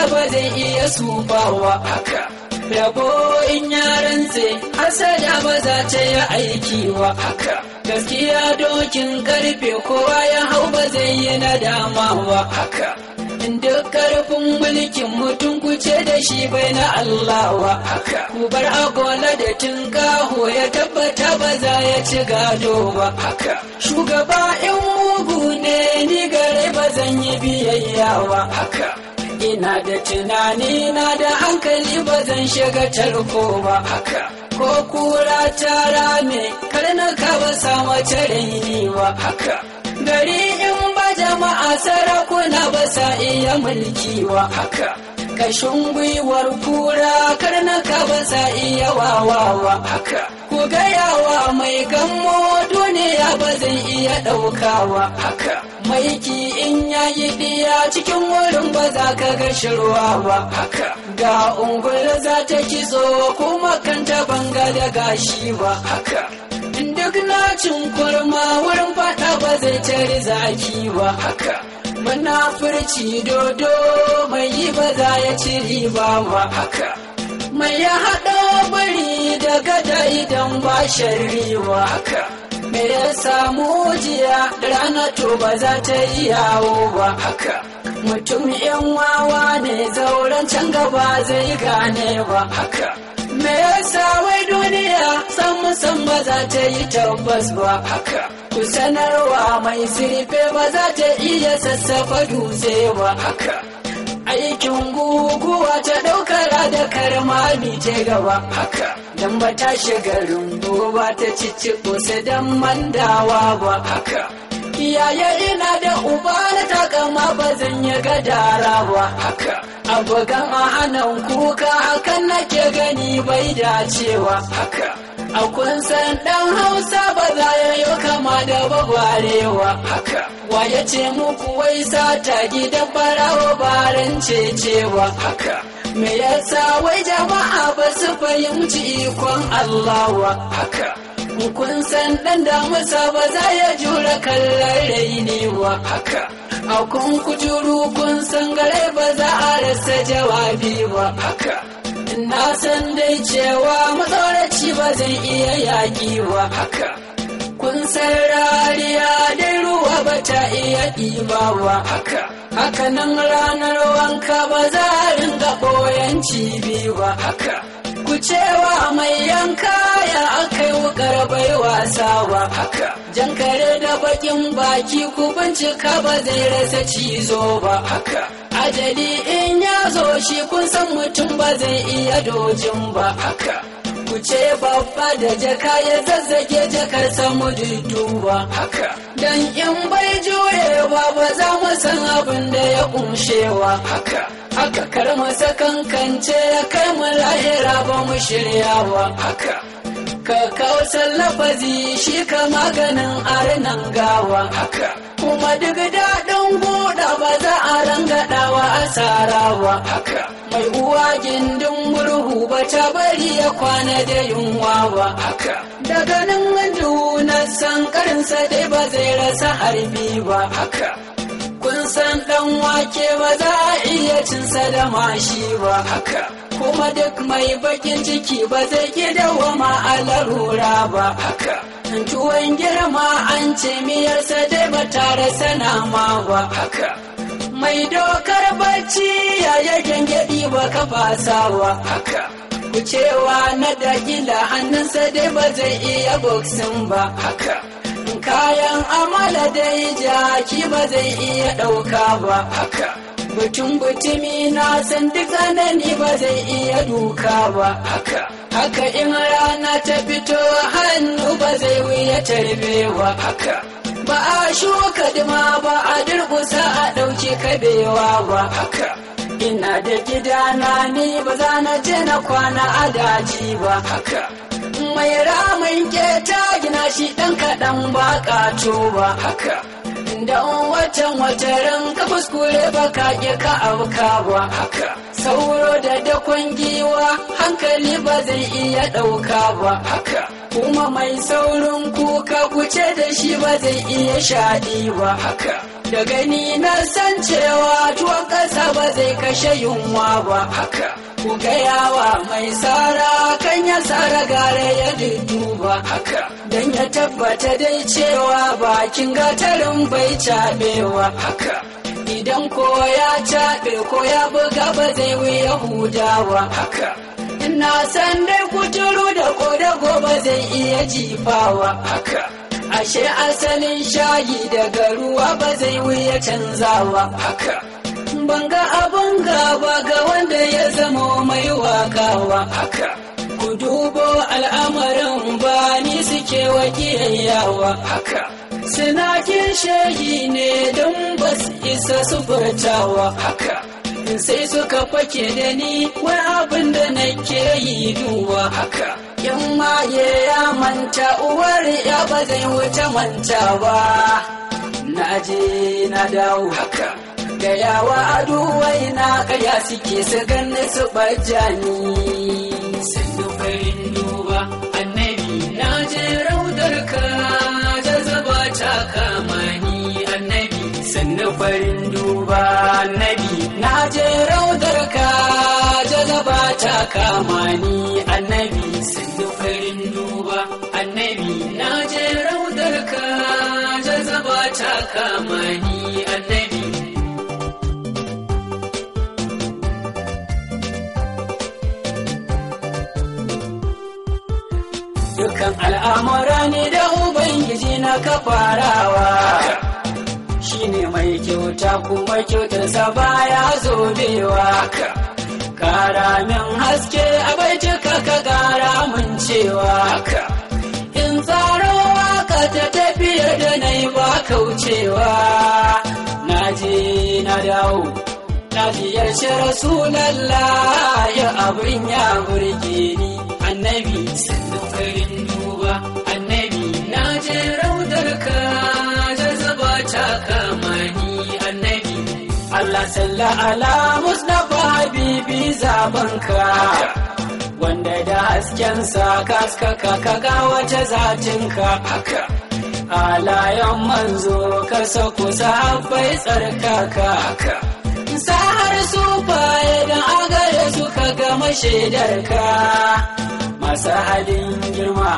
gaskiya ba zai iya sufawa haka. Rabo in yaran sai hasada ba za ta yi aiki wa haka. Gaskiya dokin ƙarfe kowa ya hau ba zai yi nadama wa haka. Duk ƙarfin mulkin mutum kuce da shi bai na Allah wa haka. Ku bar agola da tinkaho ya tabbata ba za ya ci gado ba. Haka. Shugaba in mugu ne ni gare ba zan yi biyayya wa haka. Ina da tunani na da hankali ba zan shiga tarko ba. Haka. Ko kura ta rame karnaka ba sa mace raini ba haka. Gari in ba jama'a sarakuna ba sa iya mulki wa haka. Kashin gwiwar kura karnaka ba sa iya wawawa. Haka. Ku gayawa mai gammo duniya ba zai iya ɗaukawa. Haka. Maiki in yayi ɗiya cikin wurin ba za ka ga shirwa ba. Haka. Ga ungul za ta kitso kuma kanta banga da gashi ba. Haka. Duk nacin kurma wurin fada ba zai tare zaki ba. Haka. Munafurci dodo mai yi ba za ya ci riba ba. Haka. Mai ya haɗa bari da gada idan ba sharriwa haka. Me ya samu jiya rana to ba za ta yi yawo ba. Haka. Mutum yan wawa ne zauren can gaba zai gane ba. Haka. Me yasa wai duniya san musan ba za ta yi tabbas ba. Haka. Ku sanarwa mai sirfe ba za ta iya sassafa dutse ba. Haka. Aikin guguwa ta ɗaukara da karmami ta gaba. Haka. Dan ba ta shiga rumbu ba ta cici kusa dan mandawa ba. Haka. Iyaye ina da uba na takama ba zan yi gadara ba. Haka. Abokan a hannun kuka hakan nake gani bai dacewa. Haka. A kun san dan hausa ba za ya yi kama da bagwarewa haka. Wa ya ce muku wai sata gidan barawa baran cecewa haka. Me yasa wai jama'a ba su fahimci ikon Allah wa haka. Kun san dan damusa ba za ya jura kallon raini wa haka. A kun kuturu kun san gare ba za a rasa jawabi ba. Haka. Na san dai cewa matsoraci ba zai iya yaƙi ba. Haka. Kun san rariya dai ruwa ba ta iya ɗiba ba. Haka. Haka nan ranar wanka ba za a ringa ɓoyen cibi ba. Haka. Ku cewa mai yanka ya aka yi wukar bai wasa ba. Haka. Jan kare da bakin baki ku bincika ba zai rasa cizo ba. Haka. Ajali in ya zo shi kun san mutum ba zai iya dojin ba. Haka. Ku ce babba da jaka ya zazzage jakar samu duduwa. Haka. Dan in bai jurewa ba za mu san abin da ya kumshewa haka. Haka kar mu sakankance ya kai mu lahira ba mu shiryawa haka. Ka kausar lafazi shi ka maganin arnan gawa. Haka. Kuma duk haka. Mai uwa gindin murhu ba ta bari ya kwana da yunwa ba daga nan junan sankarinsa dai ba zai rasa harbi ba. Haka. Kun san ɗan wake ba za a iya cinsa da mashi ba. Haka. Kuma duk mai bakin ciki ba zai dawama a larura ba. Tuwon girma an ce miyarsa dai ba tare sanama ba. Haka. Mai dokar bacci ya yi gyangyaɗi ba ka fasawa haka. Ku cewa na dakila hannunsa dai ba zai iya boksin ba. Haka. Kayan amala dai jaki ba zai iya ɗauka ba. Haka. Butun butumi na san duk tsanani ba zai iya duka ba. haka. Haka in rana ta fito hannu ba zai wuya tarbewa. haka. Ba a shuka dima ba a durkusa a ɗauki kabewa ba. haka Ina da gidana ni ba za na je na kwana a daji ba. haka Mai ramin keta gina shi ɗan kaɗan ba ƙato ba. haka Da watan wataran ka kuskure ba ka ƙi ka auka ba. haka Sauro da dakon giwa hankali ba zai iya ɗauka ba. haka Kuma mai saurin kuka kuce da shi ba zai iya shaɗi ba. haka. Da gani na san cewa tuwon ƙasa ba zai kashe yunwa ba. Haka. Ku gayawa mai tsara kan ya tsara gare ya duba haka. Don ya tabbata dai cewa bakin gatarin bai caɓewa haka. Idan ko ya caɓe ko ya buga ba zai wuya hudawa. Haka. Ina san dai ba jifawa haka ashe asalin shayi daga ruwa ba zai wuya canzawa haka banga abin gaba ga wanda ya zama mai wakawa haka ku dubo al'amarin ba ni suke wakiyayyawa haka suna kin shayi ne don ba su isa su furtawa haka sai suka fake da ni wani abin da nake yi duwa haka in maye ya manta uwar ya ba zai wuce manta ba. Na je na dawo haka. da yawa aduwai na kaya suke su ganni su bajani sannu farin duba annabi na je raudar ka jazaba ta kama ni annabi. Sannu farin duba annabi na je raudar ka jazaba ta kama ni annabi sannu farin duba. Annabi na je raudar ka jazaba ta kama ni. Annabi dukan al'amura ne da ubangiji na ka farawa. Shine mai kyauta kuma kyautarsa baya zobewa. Kara min haske a baituka ka kara min cewa. In tsaro waƙa ta tafiyar da na yi ba kaucewa. Na je na dawo na ziyarci rasulallah ya abin ya burge ni. Annabi sannu farin duba. Annabi na je raudar ka jazaba ta kama ni. Annabi Allah salla ala Mustapha Habibi zabanka wanda da haskensa kaskaka kaga wata zatinka. Haka. Halayen manzo ka sako sahabbai tsarkaka. Sahar su faye da agare suka gama shaidarka. Masu halin girma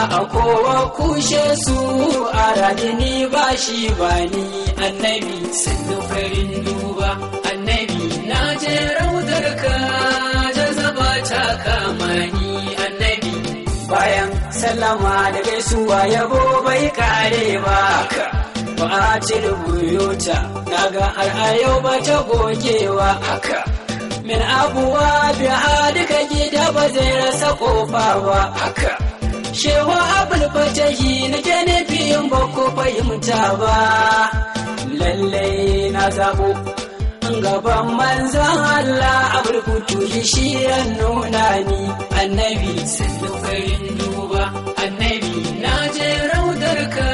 a kowa kushe su a radini ba shi ba ni annabi sannu farin duba. Na je raudar ka jazaba ta kama annabi. Bayan sallama da gaisuwa yabo bai kare ba. Ba a ci rubuyota na ga har a yau ba ta gogewa haka min abuwa biya duka gida ba zai rasa ƙofa ba. Haka shewa abul fatahi na ke nufiyin ba ko fahimta ba. Lallai na zabo gaban manzan Allah abul kutuhi shi ya nuna ni. Annabi sannu farin duba. Annabi na je raudar ka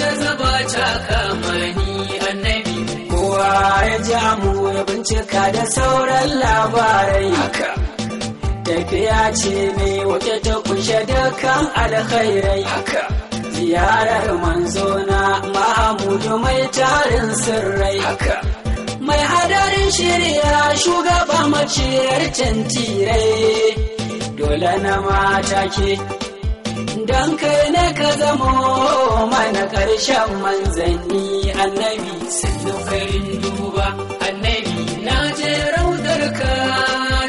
jazaba ta kama ni. Annabi kowa ya ja mu ya bincika da sauran labarai. Haka tafiya ce mai wake ta kunshe dukkan alkhairai. Haka ziyarar manzona mahamudu mai tarin sirrai. Haka mai hadarin shirya shugaba maciyar tantirai. Dole na mata ke don kai ne ka zamo mana ƙarshen manzanni. Annabi sannu farin duba annabi na je raudar ka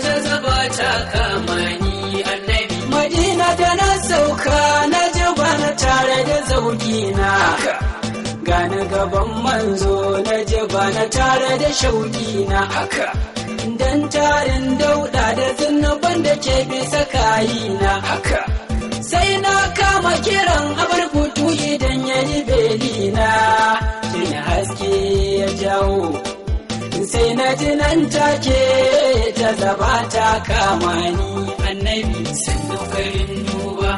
jazaba ta kama ni. Annabi madina da na sauka na ji bana tare da zaugina gani gaban manzo na bana tare da shaukina haka. Dan tarin dauda da zunuban da ke bisa kayina haka. Sai na kama kiran abar kutu idan ya yi belina shi haske ya jawo. Sai na ji nan take ta zaba ta kama ni. Annabi sannu farin duba.